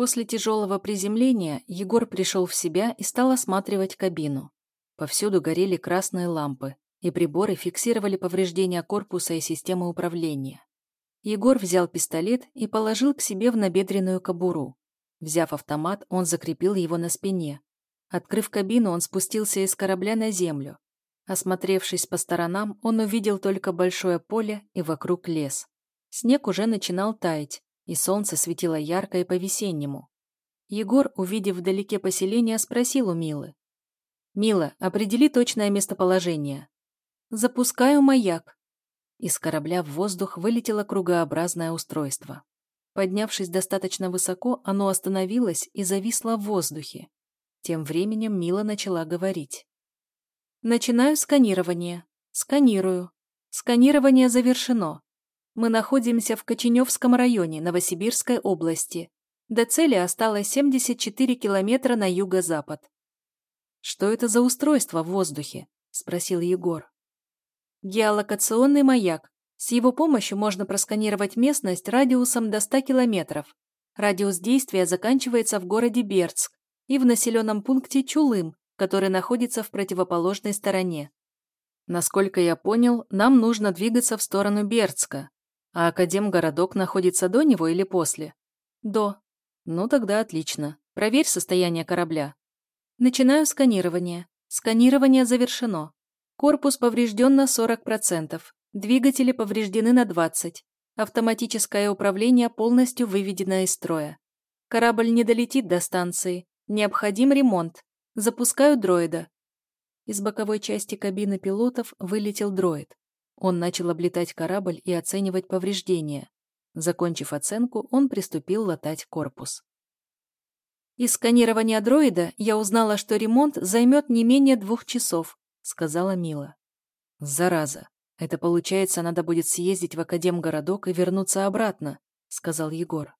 После тяжелого приземления Егор пришел в себя и стал осматривать кабину. Повсюду горели красные лампы, и приборы фиксировали повреждения корпуса и системы управления. Егор взял пистолет и положил к себе в набедренную кобуру. Взяв автомат, он закрепил его на спине. Открыв кабину, он спустился из корабля на землю. Осмотревшись по сторонам, он увидел только большое поле и вокруг лес. Снег уже начинал таять, и солнце светило ярко и по-весеннему. Егор, увидев вдалеке поселение, спросил у Милы. «Мила, определи точное местоположение». «Запускаю маяк». Из корабля в воздух вылетело кругообразное устройство. Поднявшись достаточно высоко, оно остановилось и зависло в воздухе. Тем временем Мила начала говорить. «Начинаю сканирование. Сканирую. Сканирование завершено. Мы находимся в Коченевском районе Новосибирской области. До цели осталось 74 километра на юго-запад. «Что это за устройство в воздухе?» – спросил Егор. «Геолокационный маяк. С его помощью можно просканировать местность радиусом до 100 километров. Радиус действия заканчивается в городе Бердск и в населенном пункте Чулым, который находится в противоположной стороне. Насколько я понял, нам нужно двигаться в сторону Бердска. А Академгородок находится до него или после? До. Ну тогда отлично. Проверь состояние корабля. Начинаю сканирование. Сканирование завершено. Корпус поврежден на 40%. Двигатели повреждены на 20%. Автоматическое управление полностью выведено из строя. Корабль не долетит до станции. Необходим ремонт. Запускаю дроида. Из боковой части кабины пилотов вылетел дроид. Он начал облетать корабль и оценивать повреждения. Закончив оценку, он приступил латать корпус. «Из сканирования дроида я узнала, что ремонт займет не менее двух часов», — сказала Мила. «Зараза. Это получается, надо будет съездить в Академгородок и вернуться обратно», — сказал Егор.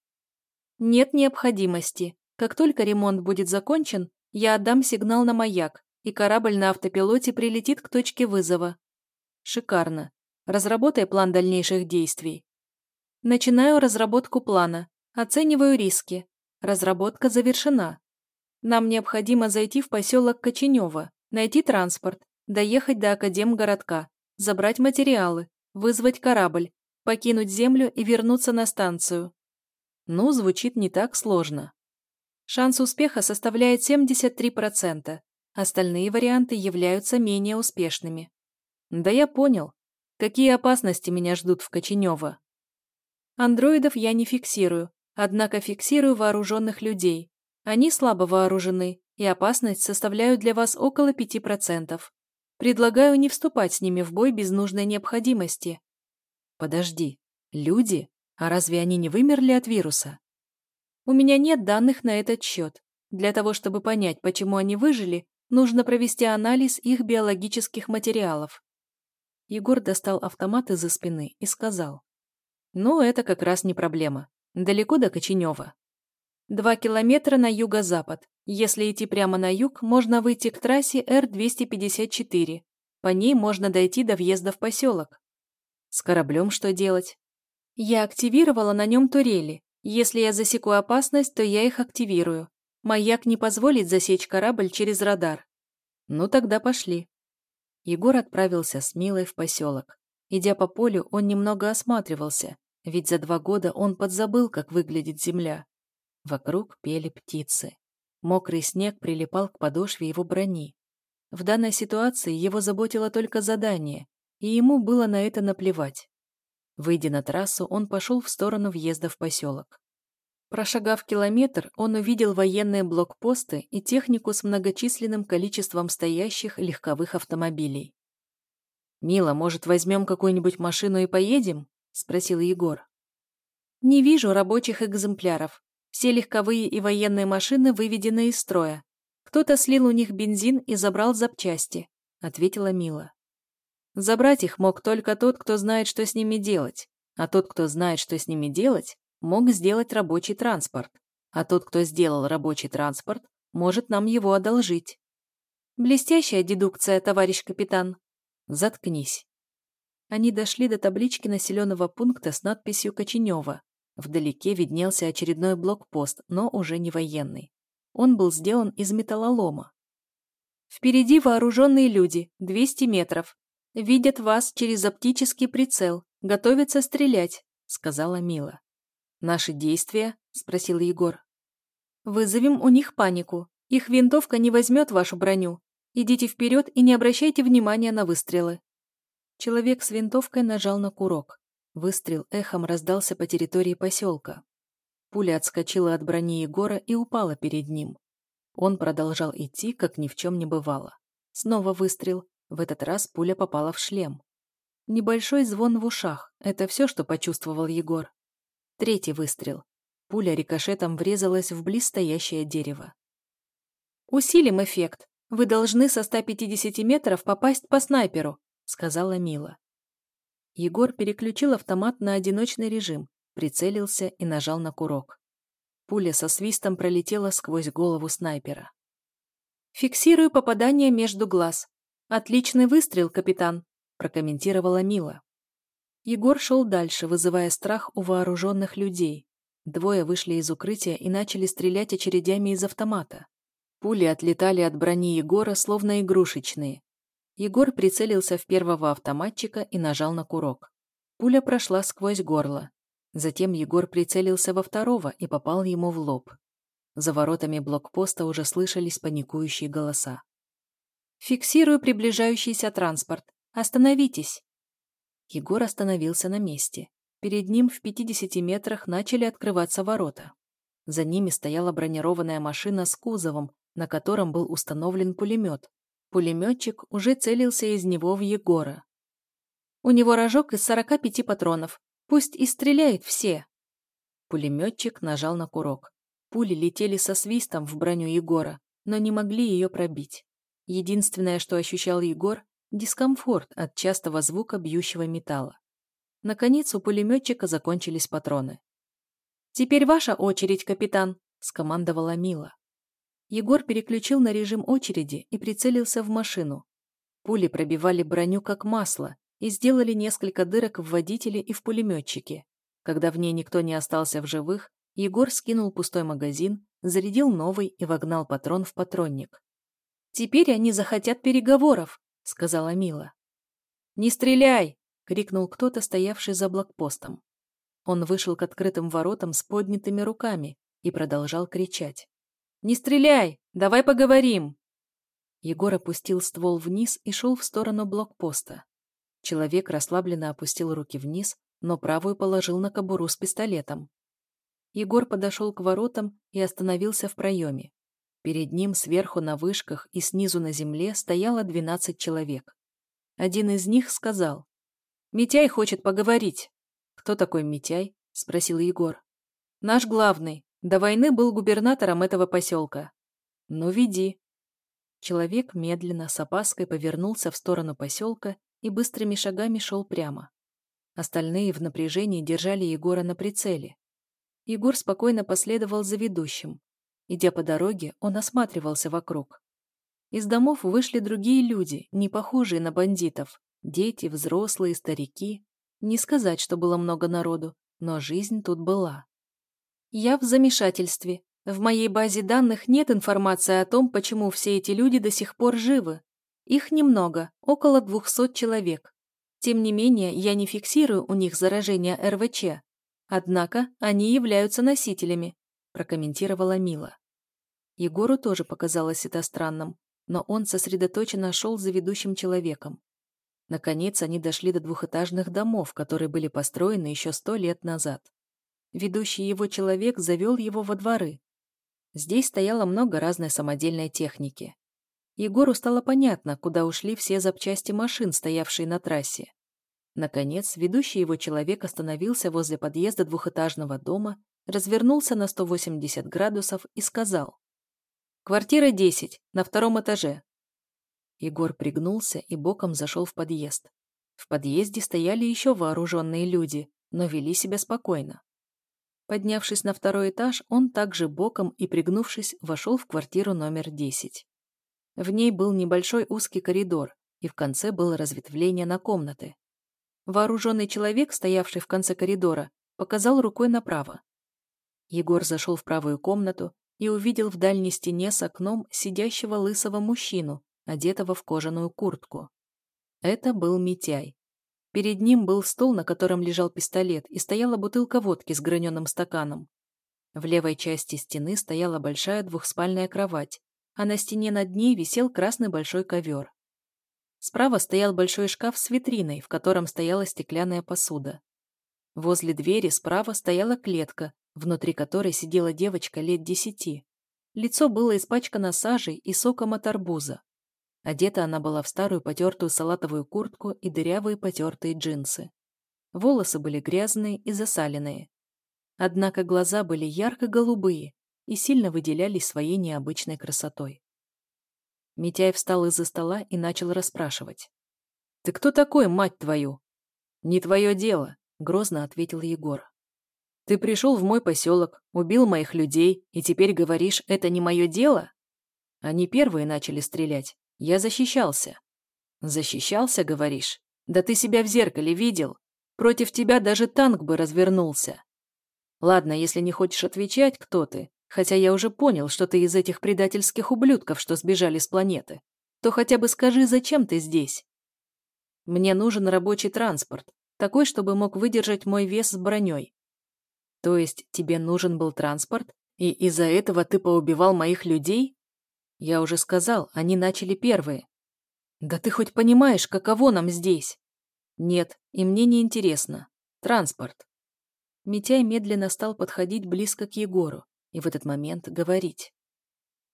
«Нет необходимости. Как только ремонт будет закончен, я отдам сигнал на маяк, и корабль на автопилоте прилетит к точке вызова. Шикарно. Разработай план дальнейших действий. Начинаю разработку плана. Оцениваю риски. Разработка завершена. Нам необходимо зайти в поселок Коченево, найти транспорт, доехать до Академгородка, забрать материалы, вызвать корабль, покинуть Землю и вернуться на станцию. Ну, звучит не так сложно. Шанс успеха составляет 73%. Остальные варианты являются менее успешными. Да я понял. Какие опасности меня ждут в Коченево? Андроидов я не фиксирую, однако фиксирую вооруженных людей. Они слабо вооружены, и опасность составляют для вас около 5%. Предлагаю не вступать с ними в бой без нужной необходимости. Подожди, люди? А разве они не вымерли от вируса? У меня нет данных на этот счет. Для того, чтобы понять, почему они выжили, нужно провести анализ их биологических материалов. Егор достал автомат из-за спины и сказал. «Ну, это как раз не проблема. Далеко до Коченева?» «Два километра на юго-запад. Если идти прямо на юг, можно выйти к трассе Р-254. По ней можно дойти до въезда в поселок». «С кораблем что делать?» «Я активировала на нем турели. Если я засеку опасность, то я их активирую. Маяк не позволит засечь корабль через радар». «Ну, тогда пошли», Егор отправился с Милой в поселок. Идя по полю, он немного осматривался, ведь за два года он подзабыл, как выглядит земля. Вокруг пели птицы. Мокрый снег прилипал к подошве его брони. В данной ситуации его заботило только задание, и ему было на это наплевать. Выйдя на трассу, он пошел в сторону въезда в поселок. Прошагав километр, он увидел военные блокпосты и технику с многочисленным количеством стоящих легковых автомобилей. «Мила, может, возьмем какую-нибудь машину и поедем?» – спросил Егор. «Не вижу рабочих экземпляров. Все легковые и военные машины выведены из строя. Кто-то слил у них бензин и забрал запчасти», – ответила Мила. «Забрать их мог только тот, кто знает, что с ними делать. А тот, кто знает, что с ними делать, мог сделать рабочий транспорт, а тот, кто сделал рабочий транспорт, может нам его одолжить. Блестящая дедукция, товарищ капитан. Заткнись. Они дошли до таблички населенного пункта с надписью Коченева. Вдалеке виднелся очередной блокпост, но уже не военный. Он был сделан из металлолома. Впереди вооруженные люди, 200 метров. Видят вас через оптический прицел, готовятся стрелять, сказала Мила. Наши действия? спросил Егор. Вызовем у них панику. Их винтовка не возьмет вашу броню. Идите вперед и не обращайте внимания на выстрелы. Человек с винтовкой нажал на курок. Выстрел эхом раздался по территории поселка. Пуля отскочила от брони Егора и упала перед ним. Он продолжал идти, как ни в чем не бывало. Снова выстрел. В этот раз пуля попала в шлем. Небольшой звон в ушах. Это все, что почувствовал Егор. Третий выстрел. Пуля рикошетом врезалась в близстоящее дерево. «Усилим эффект. Вы должны со 150 метров попасть по снайперу», сказала Мила. Егор переключил автомат на одиночный режим, прицелился и нажал на курок. Пуля со свистом пролетела сквозь голову снайпера. «Фиксирую попадание между глаз. Отличный выстрел, капитан», прокомментировала Мила. Егор шел дальше, вызывая страх у вооруженных людей. Двое вышли из укрытия и начали стрелять очередями из автомата. Пули отлетали от брони Егора, словно игрушечные, Егор прицелился в первого автоматчика и нажал на курок. Пуля прошла сквозь горло. Затем Егор прицелился во второго и попал ему в лоб. За воротами блокпоста уже слышались паникующие голоса. «Фиксирую приближающийся транспорт. Остановитесь!» Егор остановился на месте. Перед ним в 50 метрах начали открываться ворота. За ними стояла бронированная машина с кузовом, на котором был установлен пулемет, Пулеметчик уже целился из него в Егора. У него рожок из 45 патронов. Пусть и стреляет все. Пулеметчик нажал на курок. Пули летели со свистом в броню Егора, но не могли ее пробить. Единственное, что ощущал Егор – дискомфорт от частого звука бьющего металла. Наконец у пулеметчика закончились патроны. «Теперь ваша очередь, капитан», – скомандовала Мила. Егор переключил на режим очереди и прицелился в машину. Пули пробивали броню как масло и сделали несколько дырок в водителе и в пулеметчике. Когда в ней никто не остался в живых, Егор скинул пустой магазин, зарядил новый и вогнал патрон в патронник. «Теперь они захотят переговоров», — сказала Мила. «Не стреляй!» — крикнул кто-то, стоявший за блокпостом. Он вышел к открытым воротам с поднятыми руками и продолжал кричать. «Не стреляй! Давай поговорим!» Егор опустил ствол вниз и шел в сторону блокпоста. Человек расслабленно опустил руки вниз, но правую положил на кобуру с пистолетом. Егор подошел к воротам и остановился в проеме. Перед ним сверху на вышках и снизу на земле стояло 12 человек. Один из них сказал, «Митяй хочет поговорить». «Кто такой Митяй?» – спросил Егор. «Наш главный. До войны был губернатором этого поселка. Ну, веди. Человек медленно, с опаской повернулся в сторону поселка и быстрыми шагами шел прямо. Остальные в напряжении держали Егора на прицеле. Егор спокойно последовал за ведущим. Идя по дороге, он осматривался вокруг. Из домов вышли другие люди, не похожие на бандитов. Дети, взрослые, старики. Не сказать, что было много народу, но жизнь тут была. Я в замешательстве. В моей базе данных нет информации о том, почему все эти люди до сих пор живы. Их немного, около 200 человек. Тем не менее, я не фиксирую у них заражение РВЧ. Однако они являются носителями, прокомментировала Мила. Егору тоже показалось это странным, но он сосредоточенно шел за ведущим человеком. Наконец они дошли до двухэтажных домов, которые были построены еще сто лет назад. Ведущий его человек завел его во дворы. Здесь стояло много разной самодельной техники. Егору стало понятно, куда ушли все запчасти машин, стоявшие на трассе. Наконец, ведущий его человек остановился возле подъезда двухэтажного дома, развернулся на 180 градусов и сказал «Квартира 10, на втором этаже». Егор пригнулся и боком зашел в подъезд. В подъезде стояли еще вооруженные люди, но вели себя спокойно. Поднявшись на второй этаж, он также боком и пригнувшись вошел в квартиру номер 10. В ней был небольшой узкий коридор, и в конце было разветвление на комнаты. Вооруженный человек, стоявший в конце коридора, показал рукой направо. Егор зашел в правую комнату и увидел в дальней стене с окном сидящего лысого мужчину, одетого в кожаную куртку. Это был Митяй. Перед ним был стол, на котором лежал пистолет, и стояла бутылка водки с граненым стаканом. В левой части стены стояла большая двухспальная кровать, а на стене над ней висел красный большой ковер. Справа стоял большой шкаф с витриной, в котором стояла стеклянная посуда. Возле двери справа стояла клетка, внутри которой сидела девочка лет десяти. Лицо было испачкано сажей и соком от арбуза. Одета она была в старую потертую салатовую куртку и дырявые потертые джинсы. Волосы были грязные и засаленные. Однако глаза были ярко-голубые и сильно выделялись своей необычной красотой. Митяй встал из-за стола и начал расспрашивать. «Ты кто такой, мать твою?» «Не твое дело», — грозно ответил Егор. «Ты пришел в мой поселок, убил моих людей, и теперь говоришь, это не мое дело?» Они первые начали стрелять. Я защищался. «Защищался, говоришь? Да ты себя в зеркале видел? Против тебя даже танк бы развернулся. Ладно, если не хочешь отвечать, кто ты, Хотя я уже понял, что ты из этих предательских ублюдков, что сбежали с планеты. То хотя бы скажи, зачем ты здесь? Мне нужен рабочий транспорт, такой, чтобы мог выдержать мой вес с броней. То есть тебе нужен был транспорт, и из-за этого ты поубивал моих людей? Я уже сказал, они начали первые. Да ты хоть понимаешь, каково нам здесь? Нет, и мне не интересно. Транспорт. Митяй медленно стал подходить близко к Егору и в этот момент говорить.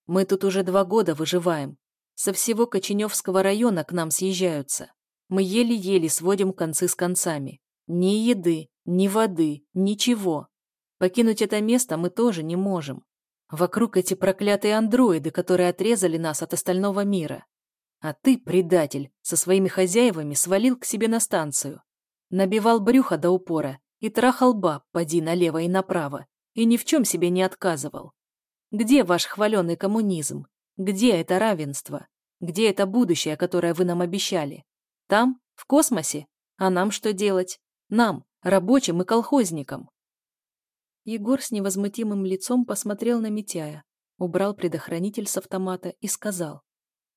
«Мы тут уже два года выживаем. Со всего Коченевского района к нам съезжаются. Мы еле-еле сводим концы с концами. Ни еды, ни воды, ничего. Покинуть это место мы тоже не можем. Вокруг эти проклятые андроиды, которые отрезали нас от остального мира. А ты, предатель, со своими хозяевами свалил к себе на станцию. Набивал брюхо до упора и трахал баб, поди налево и направо, и ни в чем себе не отказывал. Где ваш хваленый коммунизм? Где это равенство? Где это будущее, которое вы нам обещали? Там, в космосе? А нам что делать? Нам, рабочим и колхозникам. Егор с невозмутимым лицом посмотрел на Митяя, убрал предохранитель с автомата и сказал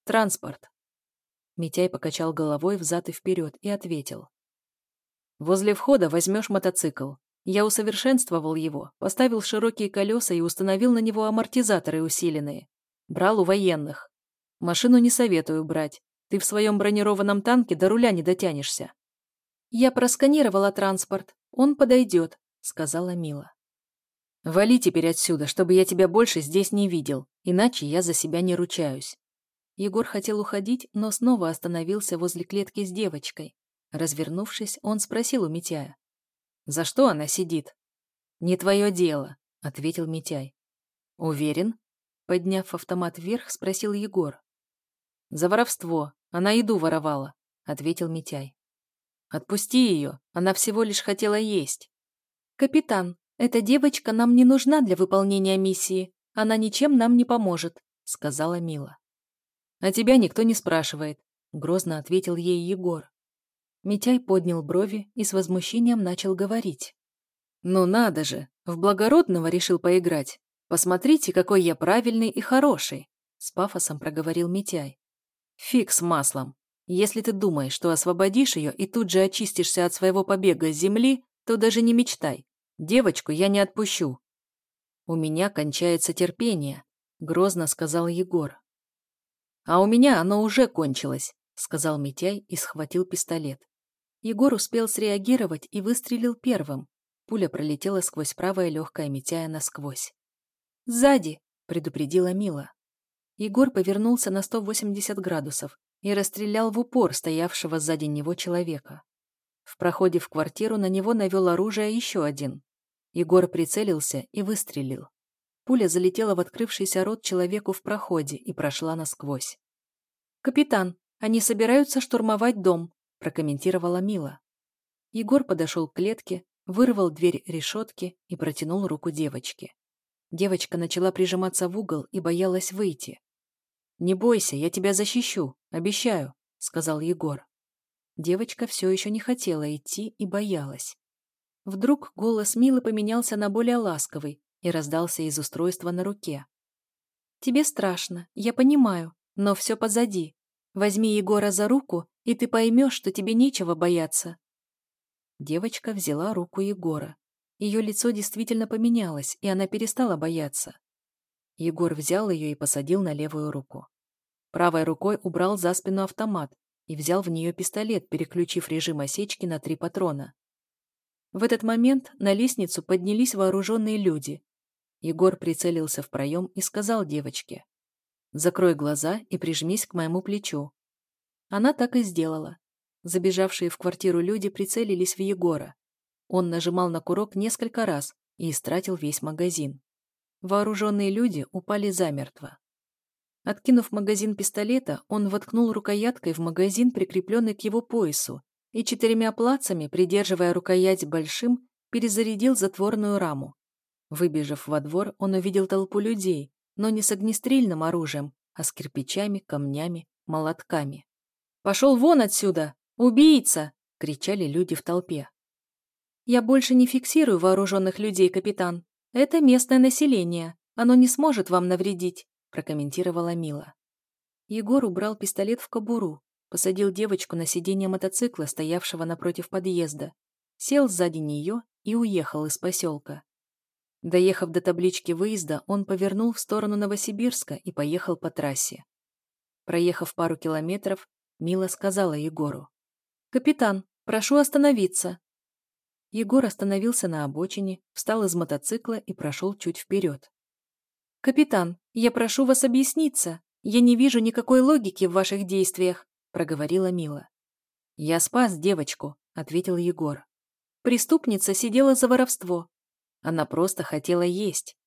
«Транспорт». Митяй покачал головой взад и вперед и ответил «Возле входа возьмешь мотоцикл, я усовершенствовал его, поставил широкие колеса и установил на него амортизаторы усиленные. Брал у военных. Машину не советую брать. Ты в своем бронированном танке до руля не дотянешься. Я просканировала транспорт. Он подойдет, сказала Мила. Вали теперь отсюда, чтобы я тебя больше здесь не видел, иначе я за себя не ручаюсь. Егор хотел уходить, но снова остановился возле клетки с девочкой. Развернувшись, он спросил у Митяя. За что она сидит? Не твое дело, ответил Митяй. Уверен? Подняв автомат вверх, спросил Егор. За воровство. Она еду воровала, ответил Митяй. Отпусти ее, она всего лишь хотела есть. Капитан, эта девочка нам не нужна для выполнения миссии. Она ничем нам не поможет, сказала Мила. А тебя никто не спрашивает, грозно ответил ей Егор. Митяй поднял брови и с возмущением начал говорить. «Ну надо же, в благородного решил поиграть. Посмотрите, какой я правильный и хороший», — с пафосом проговорил Митяй. «Фиг с маслом. Если ты думаешь, что освободишь ее и тут же очистишься от своего побега с земли, то даже не мечтай. Девочку я не отпущу». «У меня кончается терпение», — грозно сказал Егор. «А у меня оно уже кончилось», — сказал Митяй и схватил пистолет. Егор успел среагировать и выстрелил первым. Пуля пролетела сквозь правое легкое Митяя насквозь. «Сзади!» — предупредила Мила. Егор повернулся на 180 градусов и расстрелял в упор стоявшего сзади него человека. В проходе в квартиру на него навел оружие еще один. Егор прицелился и выстрелил. Пуля залетела в открывшийся рот человеку в проходе и прошла насквозь. «Капитан, они собираются штурмовать дом», прокомментировала Мила. Егор подошел к клетке, вырвал дверь решетки и протянул руку девочке. Девочка начала прижиматься в угол и боялась выйти. «Не бойся, я тебя защищу, обещаю», — сказал Егор. Девочка все еще не хотела идти и боялась. Вдруг голос Милы поменялся на более ласковый и раздался из устройства на руке. «Тебе страшно, я понимаю, но все позади. Возьми Егора за руку, и ты поймешь, что тебе нечего бояться». Девочка взяла руку Егора. Ее лицо действительно поменялось, и она перестала бояться. Егор взял ее и посадил на левую руку. Правой рукой убрал за спину автомат и взял в нее пистолет, переключив режим осечки на три патрона. В этот момент на лестницу поднялись вооруженные люди. Егор прицелился в проем и сказал девочке, «Закрой глаза и прижмись к моему плечу». Она так и сделала. Забежавшие в квартиру люди прицелились в Егора. Он нажимал на курок несколько раз и истратил весь магазин. Вооруженные люди упали замертво. Откинув магазин пистолета, он воткнул рукояткой в магазин, прикрепленный к его поясу, и четырьмя плацами, придерживая рукоять большим, перезарядил затворную раму. Выбежав во двор, он увидел толпу людей, но не с огнестрельным оружием, а с кирпичами, камнями, молотками. «Пошел вон отсюда! Убийца!» — кричали люди в толпе. «Я больше не фиксирую вооруженных людей, капитан. Это местное население. Оно не сможет вам навредить», — прокомментировала Мила. Егор убрал пистолет в кобуру, посадил девочку на сиденье мотоцикла, стоявшего напротив подъезда, сел сзади нее и уехал из поселка. Доехав до таблички выезда, он повернул в сторону Новосибирска и поехал по трассе. Проехав пару километров, Мила сказала Егору. «Капитан, прошу остановиться». Егор остановился на обочине, встал из мотоцикла и прошел чуть вперед. «Капитан, я прошу вас объясниться. Я не вижу никакой логики в ваших действиях. — проговорила Мила. «Я спас девочку», — ответил Егор. Преступница сидела за воровство. Она просто хотела есть.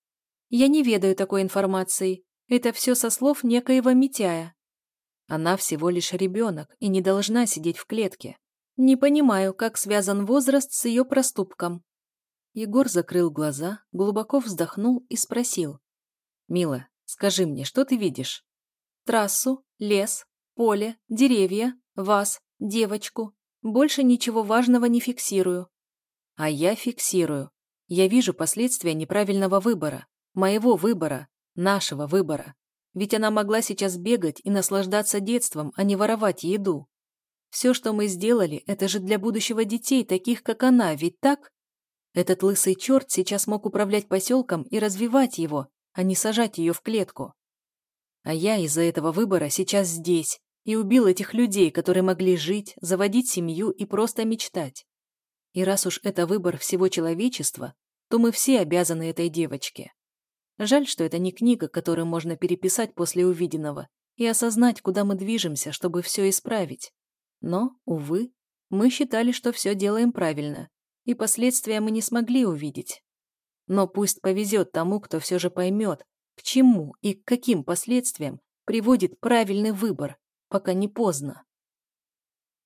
Я не ведаю такой информации. Это все со слов некоего Митяя. Она всего лишь ребенок и не должна сидеть в клетке. Не понимаю, как связан возраст с ее проступком. Егор закрыл глаза, глубоко вздохнул и спросил. «Мила, скажи мне, что ты видишь?» «Трассу, лес, поле, деревья, вас, девочку. Больше ничего важного не фиксирую. А я фиксирую. Я вижу последствия неправильного выбора. Моего выбора. Нашего выбора. Ведь она могла сейчас бегать и наслаждаться детством, а не воровать еду. Все, что мы сделали, это же для будущего детей, таких как она, ведь так? Этот лысый черт сейчас мог управлять поселком и развивать его, а не сажать ее в клетку. А я из-за этого выбора сейчас здесь и убил этих людей, которые могли жить, заводить семью и просто мечтать. И раз уж это выбор всего человечества, то мы все обязаны этой девочке. Жаль, что это не книга, которую можно переписать после увиденного и осознать, куда мы движемся, чтобы все исправить. Но, увы, мы считали, что все делаем правильно, и последствия мы не смогли увидеть. Но пусть повезет тому, кто все же поймет, к чему и к каким последствиям приводит правильный выбор, пока не поздно.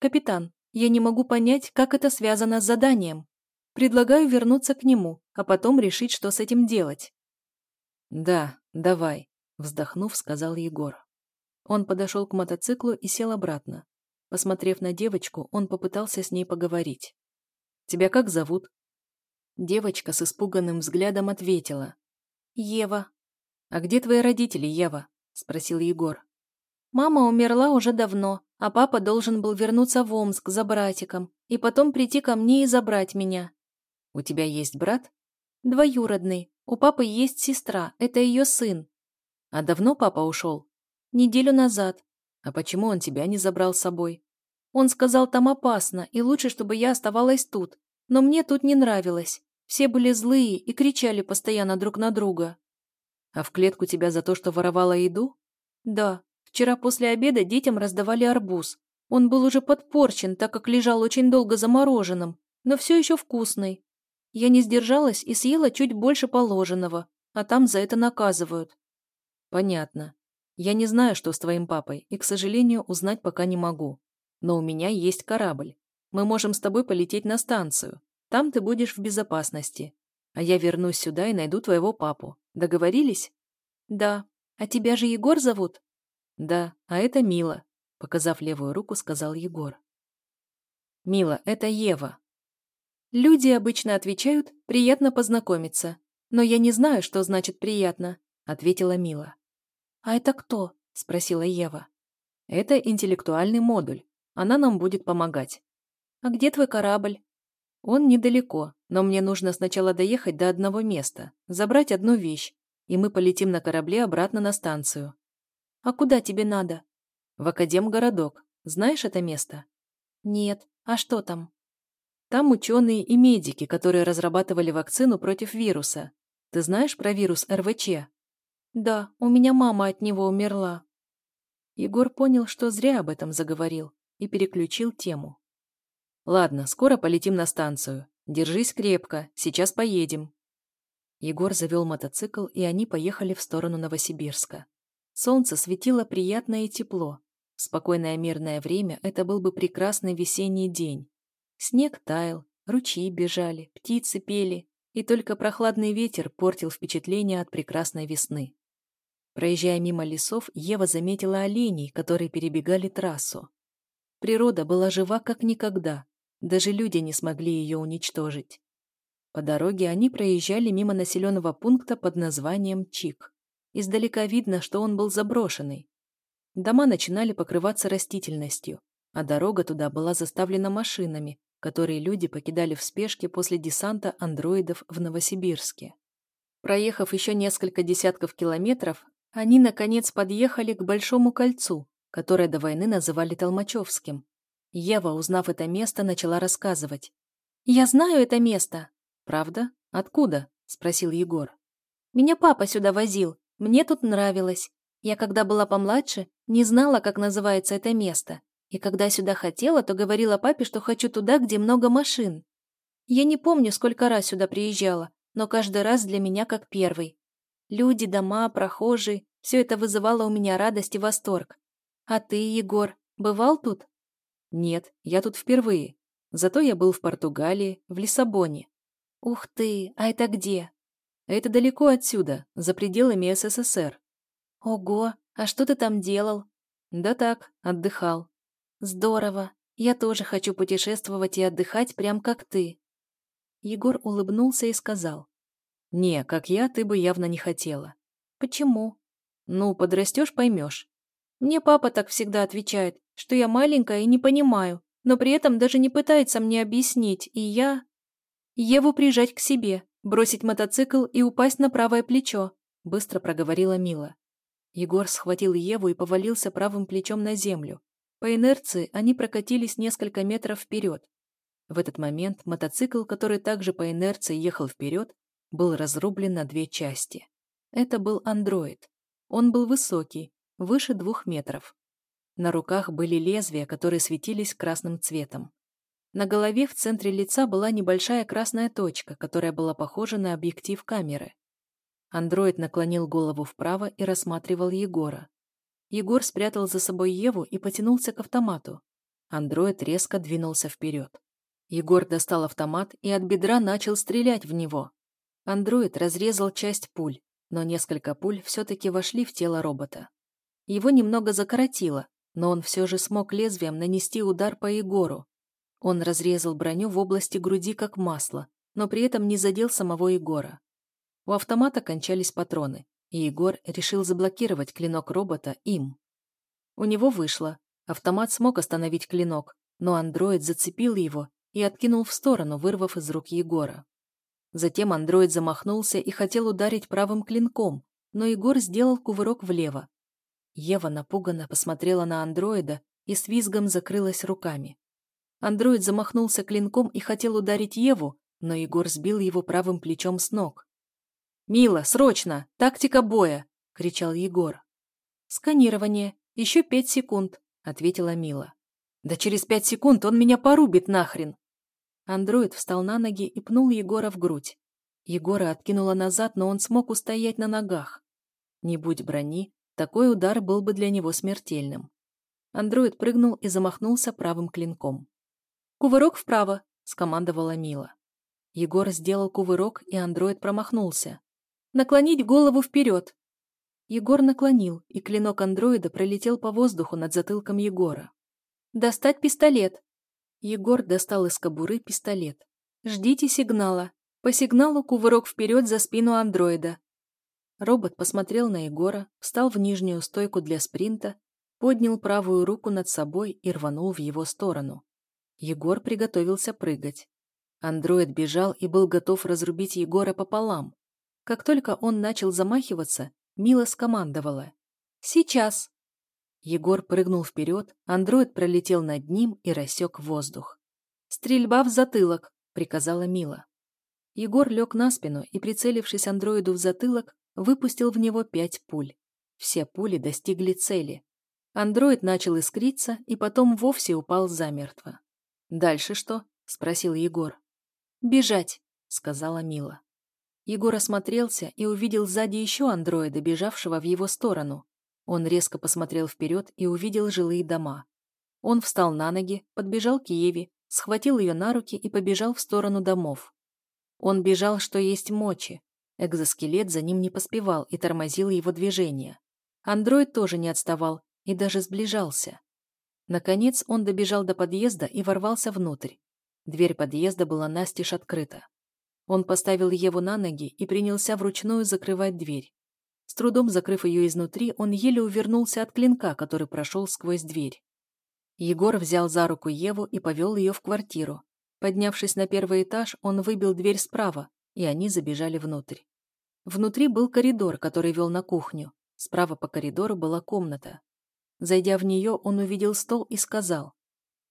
«Капитан, я не могу понять, как это связано с заданием. Предлагаю вернуться к нему, а потом решить, что с этим делать». «Да, давай», — вздохнув, сказал Егор. Он подошел к мотоциклу и сел обратно. Посмотрев на девочку, он попытался с ней поговорить. «Тебя как зовут?» Девочка с испуганным взглядом ответила. «Ева». «А где твои родители, Ева?» – спросил Егор. «Мама умерла уже давно, а папа должен был вернуться в Омск за братиком и потом прийти ко мне и забрать меня». «У тебя есть брат?» «Двоюродный. У папы есть сестра, это ее сын». «А давно папа ушел?» «Неделю назад». «А почему он тебя не забрал с собой?» «Он сказал, там опасно, и лучше, чтобы я оставалась тут. Но мне тут не нравилось. Все были злые и кричали постоянно друг на друга». А в клетку тебя за то, что воровала еду? Да. Вчера после обеда детям раздавали арбуз. Он был уже подпорчен, так как лежал очень долго замороженным, но все еще вкусный. Я не сдержалась и съела чуть больше положенного, а там за это наказывают. Понятно. Я не знаю, что с твоим папой, и, к сожалению, узнать пока не могу. Но у меня есть корабль. Мы можем с тобой полететь на станцию. Там ты будешь в безопасности. А я вернусь сюда и найду твоего папу. Договорились? Да. А тебя же Егор зовут? Да, а это Мила, показав левую руку, сказал Егор. Мила, это Ева. Люди обычно отвечают «приятно познакомиться», но я не знаю, что значит «приятно», — ответила Мила. «А это кто?» — спросила Ева. «Это интеллектуальный модуль. Она нам будет помогать». «А где твой корабль?» «Он недалеко, но мне нужно сначала доехать до одного места, забрать одну вещь, и мы полетим на корабле обратно на станцию». «А куда тебе надо?» «В Академгородок. Знаешь это место?» «Нет. А что там?» «Там ученые и медики, которые разрабатывали вакцину против вируса. Ты знаешь про вирус РВЧ?» «Да, у меня мама от него умерла». Егор понял, что зря об этом заговорил, и переключил тему. «Ладно, скоро полетим на станцию. Держись крепко, сейчас поедем». Егор завел мотоцикл, и они поехали в сторону Новосибирска. Солнце светило приятно и тепло. В спокойное мирное время это был бы прекрасный весенний день. Снег таял, ручьи бежали, птицы пели, и только прохладный ветер портил впечатление от прекрасной весны. Проезжая мимо лесов, Ева заметила оленей, которые перебегали трассу. Природа была жива как никогда, даже люди не смогли ее уничтожить. По дороге они проезжали мимо населенного пункта под названием Чик. Издалека видно, что он был заброшенный. Дома начинали покрываться растительностью, а дорога туда была заставлена машинами, которые люди покидали в спешке после десанта андроидов в Новосибирске. Проехав еще несколько десятков километров, они, наконец, подъехали к Большому кольцу, которое до войны называли Толмачевским, Ева, узнав это место, начала рассказывать. «Я знаю это место». «Правда? Откуда?» – спросил Егор. «Меня папа сюда возил. Мне тут нравилось. Я, когда была помладше, не знала, как называется это место. И когда сюда хотела, то говорила папе, что хочу туда, где много машин. Я не помню, сколько раз сюда приезжала, но каждый раз для меня как первый. Люди, дома, прохожие – все это вызывало у меня радость и восторг. А ты, Егор, бывал тут?» Нет, я тут впервые. Зато я был в Португалии, в Лиссабоне. Ух ты, а это где? Это далеко отсюда, за пределами СССР. Ого, а что ты там делал? Да так, отдыхал. Здорово. Я тоже хочу путешествовать и отдыхать, прям как ты. Егор улыбнулся и сказал. Не, как я, ты бы явно не хотела. Почему? Ну, подрастешь, поймешь. Мне папа так всегда отвечает что я маленькая и не понимаю, но при этом даже не пытается мне объяснить, и я... Еву прижать к себе, бросить мотоцикл и упасть на правое плечо, быстро проговорила Мила. Егор схватил Еву и повалился правым плечом на землю. По инерции они прокатились несколько метров вперед. В этот момент мотоцикл, который также по инерции ехал вперед, был разрублен на две части. Это был андроид. Он был высокий, выше двух метров. На руках были лезвия, которые светились красным цветом. На голове в центре лица была небольшая красная точка, которая была похожа на объектив камеры. Андроид наклонил голову вправо и рассматривал Егора. Егор спрятал за собой Еву и потянулся к автомату. Андроид резко двинулся вперед. Егор достал автомат и от бедра начал стрелять в него. Андроид разрезал часть пуль, но несколько пуль все-таки вошли в тело робота. Его немного закоротило, но он все же смог лезвием нанести удар по Егору. Он разрезал броню в области груди как масло, но при этом не задел самого Егора. У автомата кончались патроны, и Егор решил заблокировать клинок робота им. У него вышло. Автомат смог остановить клинок, но андроид зацепил его и откинул в сторону, вырвав из рук Егора. Затем андроид замахнулся и хотел ударить правым клинком, но Егор сделал кувырок влево, Ева напуганно посмотрела на андроида и с визгом закрылась руками. Андроид замахнулся клинком и хотел ударить Еву, но Егор сбил его правым плечом с ног. «Мила, срочно! Тактика боя!» — кричал Егор. «Сканирование. Еще пять секунд», — ответила Мила. «Да через пять секунд он меня порубит нахрен!» Андроид встал на ноги и пнул Егора в грудь. Егора откинула назад, но он смог устоять на ногах. Не будь брони, такой удар был бы для него смертельным. Андроид прыгнул и замахнулся правым клинком. «Кувырок вправо!» – скомандовала Мила. Егор сделал кувырок, и андроид промахнулся. «Наклонить голову вперед!» Егор наклонил, и клинок андроида пролетел по воздуху над затылком Егора. «Достать пистолет!» Егор достал из кобуры пистолет. Ждите сигнала. По сигналу кувырок вперед за спину андроида. Робот посмотрел на Егора, встал в нижнюю стойку для спринта, поднял правую руку над собой и рванул в его сторону. Егор приготовился прыгать. Андроид бежал и был готов разрубить Егора пополам. Как только он начал замахиваться, Мила скомандовала. «Сейчас!» Егор прыгнул вперед, андроид пролетел над ним и рассек воздух. «Стрельба в затылок!» — приказала Мила. Егор лег на спину и, прицелившись андроиду в затылок, выпустил в него пять пуль. Все пули достигли цели. Андроид начал искриться и потом вовсе упал замертво. «Дальше что?» — спросил Егор. «Бежать», — сказала Мила. Егор осмотрелся и увидел сзади еще андроида, бежавшего в его сторону. Он резко посмотрел вперед и увидел жилые дома. Он встал на ноги, подбежал к Еве, схватил ее на руки и побежал в сторону домов. Он бежал, что есть мочи, Экзоскелет за ним не поспевал и тормозил его движение. Андроид тоже не отставал и даже сближался. Наконец он добежал до подъезда и ворвался внутрь. Дверь подъезда была настежь открыта. Он поставил Еву на ноги и принялся вручную закрывать дверь. С трудом закрыв ее изнутри, он еле увернулся от клинка, который прошел сквозь дверь. Егор взял за руку Еву и повел ее в квартиру. Поднявшись на первый этаж, он выбил дверь справа, и они забежали внутрь. Внутри был коридор, который вел на кухню. Справа по коридору была комната. Зайдя в нее, он увидел стол и сказал,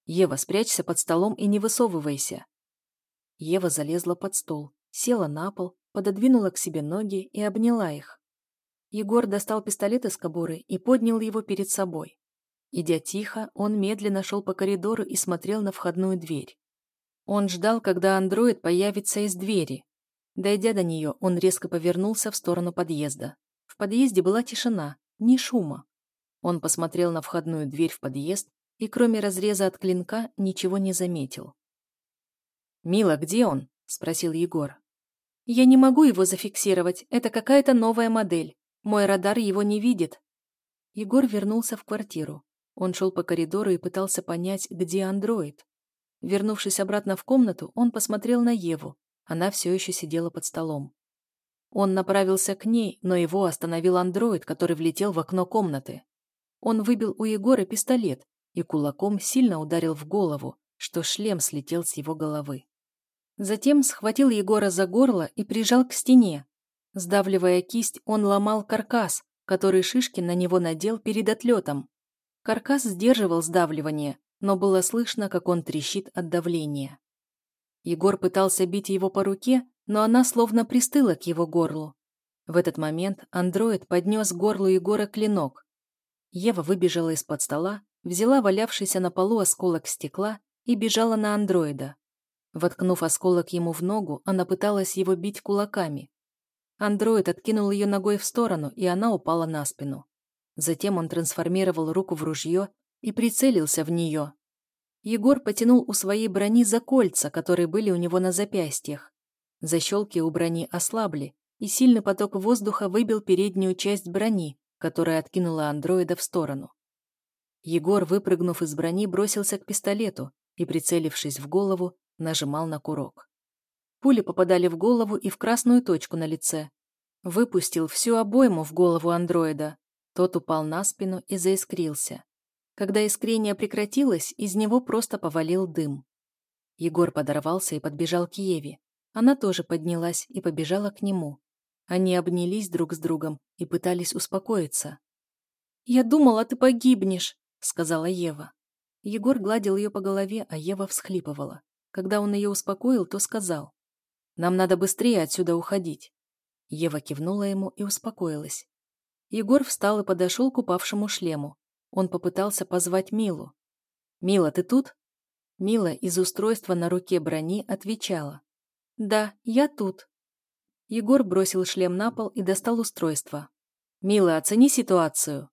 «Ева, спрячься под столом и не высовывайся». Ева залезла под стол, села на пол, пододвинула к себе ноги и обняла их. Егор достал пистолет из кобуры и поднял его перед собой. Идя тихо, он медленно шел по коридору и смотрел на входную дверь. Он ждал, когда андроид появится из двери, Дойдя до нее, он резко повернулся в сторону подъезда. В подъезде была тишина, ни шума. Он посмотрел на входную дверь в подъезд и, кроме разреза от клинка, ничего не заметил. «Мила, где он?» – спросил Егор. «Я не могу его зафиксировать, это какая-то новая модель. Мой радар его не видит». Егор вернулся в квартиру. Он шел по коридору и пытался понять, где андроид. Вернувшись обратно в комнату, он посмотрел на Еву, она все еще сидела под столом. Он направился к ней, но его остановил андроид, который влетел в окно комнаты. Он выбил у Егора пистолет и кулаком сильно ударил в голову, что шлем слетел с его головы. Затем схватил Егора за горло и прижал к стене. Сдавливая кисть, он ломал каркас, который Шишкин на него надел перед отлетом. Каркас сдерживал сдавливание, но было слышно, как он трещит от давления. Егор пытался бить его по руке, но она словно пристыла к его горлу. В этот момент андроид поднес горлу Егора клинок. Ева выбежала из-под стола, взяла валявшийся на полу осколок стекла и бежала на андроида. Воткнув осколок ему в ногу, она пыталась его бить кулаками. Андроид откинул ее ногой в сторону, и она упала на спину. Затем он трансформировал руку в ружье и прицелился в нее. Егор потянул у своей брони за кольца, которые были у него на запястьях. Защелки у брони ослабли, и сильный поток воздуха выбил переднюю часть брони, которая откинула андроида в сторону. Егор, выпрыгнув из брони, бросился к пистолету и, прицелившись в голову, нажимал на курок. Пули попадали в голову и в красную точку на лице. Выпустил всю обойму в голову андроида. Тот упал на спину и заискрился. Когда искрение прекратилось, из него просто повалил дым. Егор подорвался и подбежал к Еве. Она тоже поднялась и побежала к нему. Они обнялись друг с другом и пытались успокоиться. «Я думала, ты погибнешь», — сказала Ева. Егор гладил ее по голове, а Ева всхлипывала. Когда он ее успокоил, то сказал. «Нам надо быстрее отсюда уходить». Ева кивнула ему и успокоилась. Егор встал и подошел к упавшему шлему. Он попытался позвать Милу. «Мила, ты тут?» Мила из устройства на руке брони отвечала. «Да, я тут». Егор бросил шлем на пол и достал устройство. «Мила, оцени ситуацию».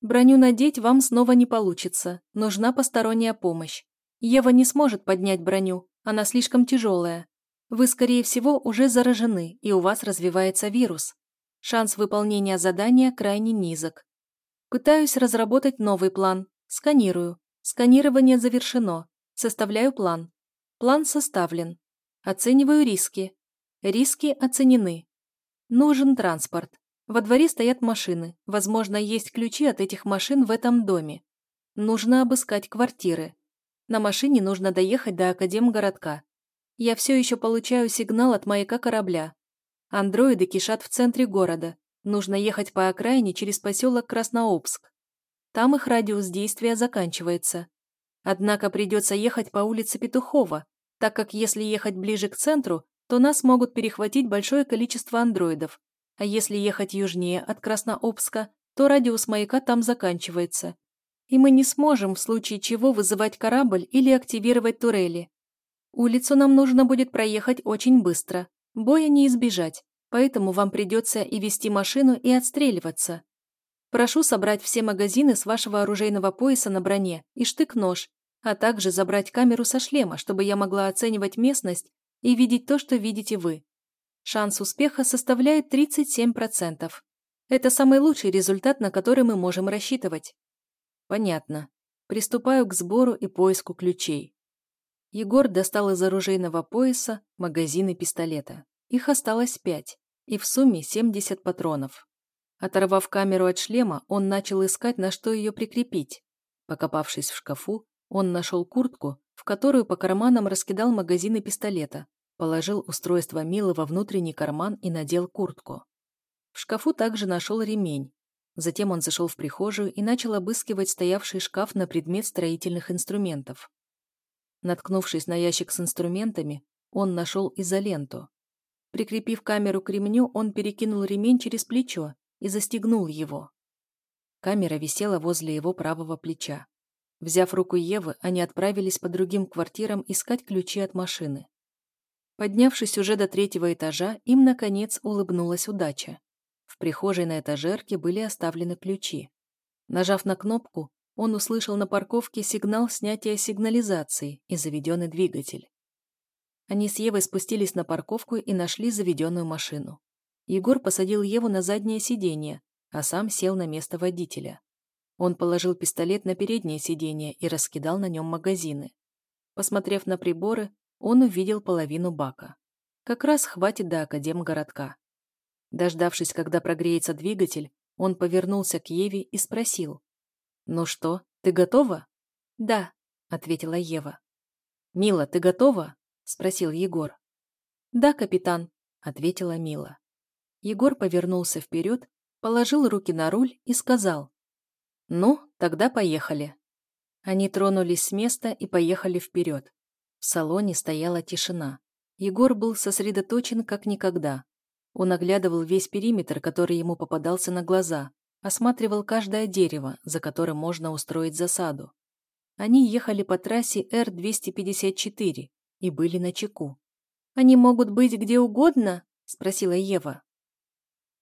«Броню надеть вам снова не получится. Нужна посторонняя помощь. Ева не сможет поднять броню. Она слишком тяжелая. Вы, скорее всего, уже заражены, и у вас развивается вирус. Шанс выполнения задания крайне низок. Пытаюсь разработать новый план. Сканирую. Сканирование завершено. Составляю план. План составлен. Оцениваю риски. Риски оценены. Нужен транспорт. Во дворе стоят машины. Возможно, есть ключи от этих машин в этом доме. Нужно обыскать квартиры. На машине нужно доехать до Академгородка. Я все еще получаю сигнал от маяка корабля. Андроиды кишат в центре города. Нужно ехать по окраине через поселок Краснообск. Там их радиус действия заканчивается. Однако придется ехать по улице Петухова, так как если ехать ближе к центру, то нас могут перехватить большое количество андроидов, а если ехать южнее от Краснообска, то радиус маяка там заканчивается. И мы не сможем в случае чего вызывать корабль или активировать турели. Улицу нам нужно будет проехать очень быстро. Боя не избежать, поэтому вам придется и вести машину, и отстреливаться. Прошу собрать все магазины с вашего оружейного пояса на броне и штык-нож, а также забрать камеру со шлема, чтобы я могла оценивать местность и видеть то, что видите вы. Шанс успеха составляет 37%. Это самый лучший результат, на который мы можем рассчитывать. Понятно. Приступаю к сбору и поиску ключей. Егор достал из оружейного пояса магазины пистолета. Их осталось пять, и в сумме 70 патронов. Оторвав камеру от шлема, он начал искать, на что ее прикрепить. Покопавшись в шкафу, он нашел куртку, которую по карманам раскидал магазины пистолета, положил устройство Милы во внутренний карман и надел куртку. В шкафу также нашел ремень. Затем он зашел в прихожую и начал обыскивать стоявший шкаф на предмет строительных инструментов. Наткнувшись на ящик с инструментами, он нашел изоленту. Прикрепив камеру к ремню, он перекинул ремень через плечо и застегнул его. Камера висела возле его правого плеча. Взяв руку Евы, они отправились по другим квартирам искать ключи от машины. Поднявшись уже до третьего этажа, им, наконец, улыбнулась удача. В прихожей на этажерке были оставлены ключи. Нажав на кнопку, он услышал на парковке сигнал снятия сигнализации и заведенный двигатель. Они с Евой спустились на парковку и нашли заведенную машину. Егор посадил Еву на заднее сиденье, а сам сел на место водителя. Он положил пистолет на переднее сиденье и раскидал на нем магазины. Посмотрев на приборы, он увидел половину бака. Как раз хватит до Академгородка. Дождавшись, когда прогреется двигатель, он повернулся к Еве и спросил. «Ну что, ты готова?» «Да», — ответила Ева. «Мила, ты готова?» — спросил Егор. «Да, капитан», — ответила Мила. Егор повернулся вперед, положил руки на руль и сказал. «Ну, тогда поехали». Они тронулись с места и поехали вперед. В салоне стояла тишина. Егор был сосредоточен как никогда. Он оглядывал весь периметр, который ему попадался на глаза, осматривал каждое дерево, за которым можно устроить засаду. Они ехали по трассе Р-254 и были на чеку. «Они могут быть где угодно?» – спросила Ева.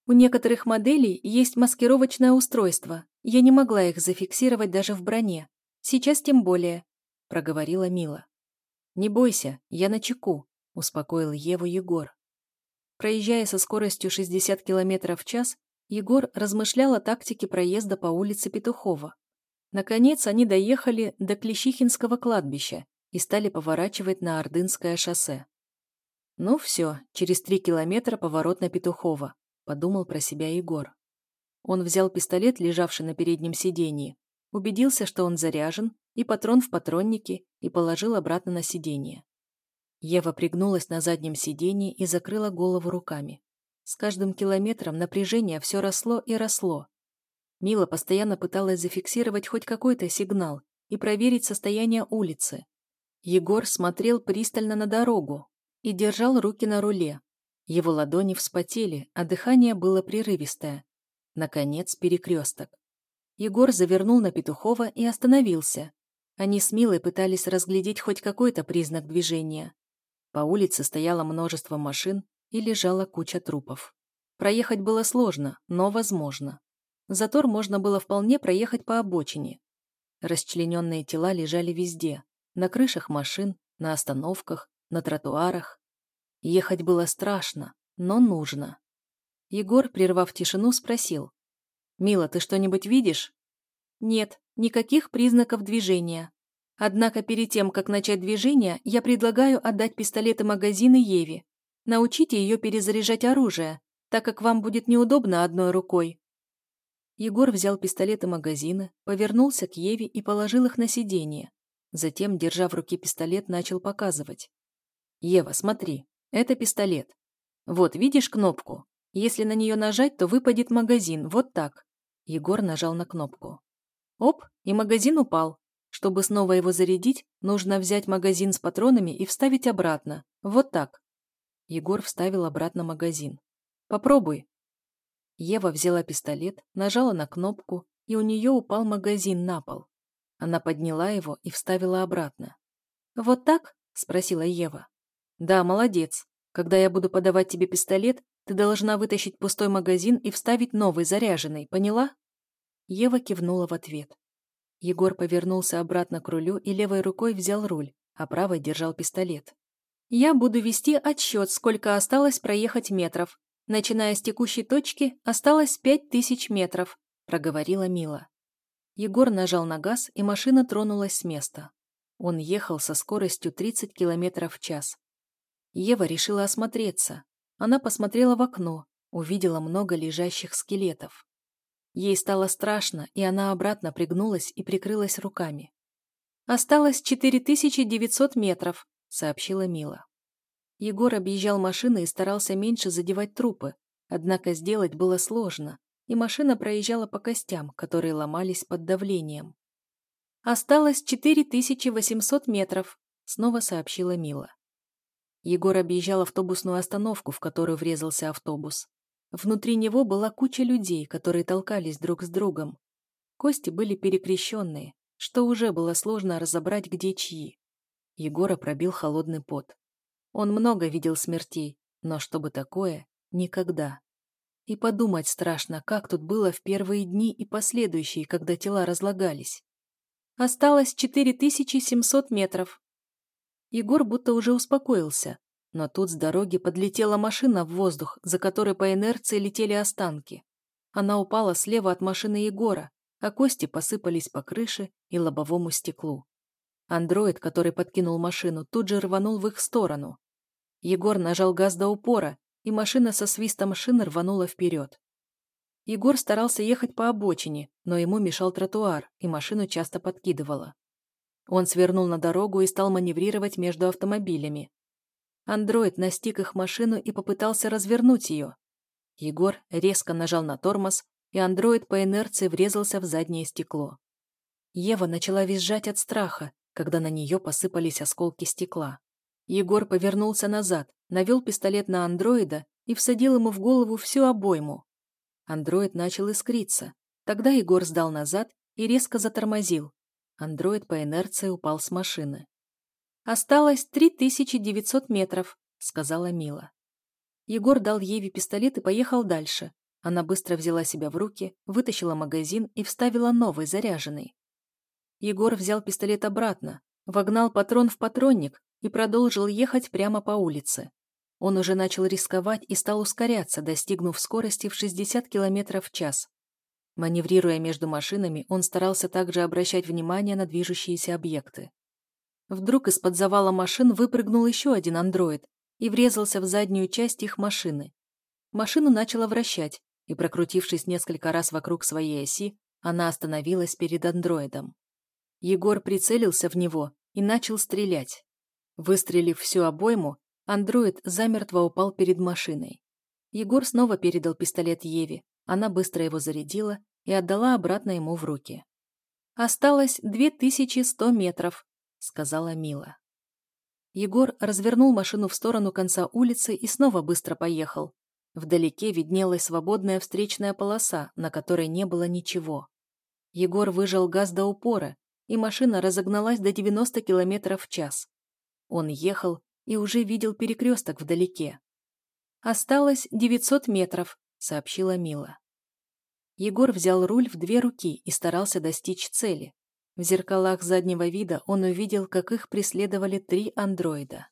«У некоторых моделей есть маскировочное устройство, я не могла их зафиксировать даже в броне. Сейчас тем более», — проговорила Мила. «Не бойся, я на чеку», — успокоил Еву Егор. Проезжая со скоростью 60 км в час, Егор размышлял о тактике проезда по улице Петухова. Наконец они доехали до Клещихинского кладбища и стали поворачивать на Ордынское шоссе. «Ну все, через три километра поворот на Петухова», — подумал про себя Егор. Он взял пистолет, лежавший на переднем сиденье, убедился, что он заряжен, и патрон в патроннике, и положил обратно на сиденье. Ева пригнулась на заднем сиденье и закрыла голову руками. С каждым километром напряжение все росло и росло. Мила постоянно пыталась зафиксировать хоть какой-то сигнал и проверить состояние улицы. Егор смотрел пристально на дорогу и держал руки на руле. Его ладони вспотели, а дыхание было прерывистое. Наконец, перекресток. Егор завернул на Петухова и остановился. Они с Милой пытались разглядеть хоть какой-то признак движения. По улице стояло множество машин и лежала куча трупов. Проехать было сложно, но возможно. Затор можно было вполне проехать по обочине. Расчлененные тела лежали везде. На крышах машин, на остановках, на тротуарах. Ехать было страшно, но нужно. Егор, прервав тишину, спросил. «Мила, ты что-нибудь видишь?» «Нет, никаких признаков движения». Однако перед тем, как начать движение, я предлагаю отдать пистолет и магазины Еве. Научите ее перезаряжать оружие, так как вам будет неудобно одной рукой. Егор взял пистолет и магазины, повернулся к Еве и положил их на сиденье. Затем, держа в руке пистолет, начал показывать. «Ева, смотри, это пистолет. Вот, видишь кнопку? Если на нее нажать, то выпадет магазин, вот так». Егор нажал на кнопку. Оп, и магазин упал. Чтобы снова его зарядить, нужно взять магазин с патронами и вставить обратно. Вот так. Егор вставил обратно магазин. «Попробуй», Ева взяла пистолет, нажала на кнопку, и у нее упал магазин на пол. Она подняла его и вставила обратно. «Вот так?» – спросила Ева. «Да, молодец. Когда я буду подавать тебе пистолет, ты должна вытащить пустой магазин и вставить новый, заряженный, поняла?» Ева кивнула в ответ. Егор повернулся обратно к рулю и левой рукой взял руль, а правой держал пистолет. «Я буду вести отсчет, сколько осталось проехать метров, Начиная с текущей точки, осталось пять тысяч метров», – проговорила Мила. Егор нажал на газ, и машина тронулась с места. Он ехал со скоростью 30 км в час. Ева решила осмотреться. Она посмотрела в окно, увидела много лежащих скелетов. Ей стало страшно, и она обратно пригнулась и прикрылась руками. «Осталось 4900 метров», — сообщила Мила. Егор объезжал машины и старался меньше задевать трупы, однако сделать было сложно, и машина проезжала по костям, которые ломались под давлением. «Осталось 4800 метров», — снова сообщила Мила. Егор объезжал автобусную остановку, в которую врезался автобус. Внутри него была куча людей, которые толкались друг с другом. Кости были перекрещенные, что уже было сложно разобрать, где чьи. Егора пробил холодный пот. Он много видел смертей, но чтобы такое – никогда. И подумать страшно, как тут было в первые дни и последующие, когда тела разлагались. Осталось 4700 метров. Егор будто уже успокоился, но тут с дороги подлетела машина в воздух, за которой по инерции летели останки. Она упала слева от машины Егора, а кости посыпались по крыше и лобовому стеклу. Андроид, который подкинул машину, тут же рванул в их сторону. Егор нажал газ до упора, и машина со свистом шин рванула вперед. Егор старался ехать по обочине, но ему мешал тротуар, и машину часто подкидывало. Он свернул на дорогу и стал маневрировать между автомобилями. Андроид настиг их машину и попытался развернуть ее. Егор резко нажал на тормоз, и андроид по инерции врезался в заднее стекло. Ева начала визжать от страха, когда на нее посыпались осколки стекла. Егор повернулся назад, навел пистолет на андроида и всадил ему в голову всю обойму. Андроид начал искриться. Тогда Егор сдал назад и резко затормозил. Андроид по инерции упал с машины. «Осталось 3900 метров», — сказала Мила. Егор дал Еве пистолет и поехал дальше. Она быстро взяла себя в руки, вытащила магазин и вставила новый, заряженный. Егор взял пистолет обратно, вогнал патрон в патронник и продолжил ехать прямо по улице. Он уже начал рисковать и стал ускоряться, достигнув скорости в 60 км в час. Маневрируя между машинами, он старался также обращать внимание на движущиеся объекты. Вдруг из-под завала машин выпрыгнул еще один андроид и врезался в заднюю часть их машины. Машину начало вращать, и, прокрутившись несколько раз вокруг своей оси, она остановилась перед андроидом. Егор прицелился в него и начал стрелять. Выстрелив всю обойму, андроид замертво упал перед машиной. Егор снова передал пистолет Еве, она быстро его зарядила и отдала обратно ему в руки. «Осталось 2100 метров», — сказала Мила. Егор развернул машину в сторону конца улицы и снова быстро поехал. Вдалеке виднелась свободная встречная полоса, на которой не было ничего. Егор выжал газ до упора, и машина разогналась до 90 км в час. Он ехал и уже видел перекресток вдалеке. «Осталось 900 метров», — сообщила Мила. Егор взял руль в две руки и старался достичь цели. В зеркалах заднего вида он увидел, как их преследовали три андроида.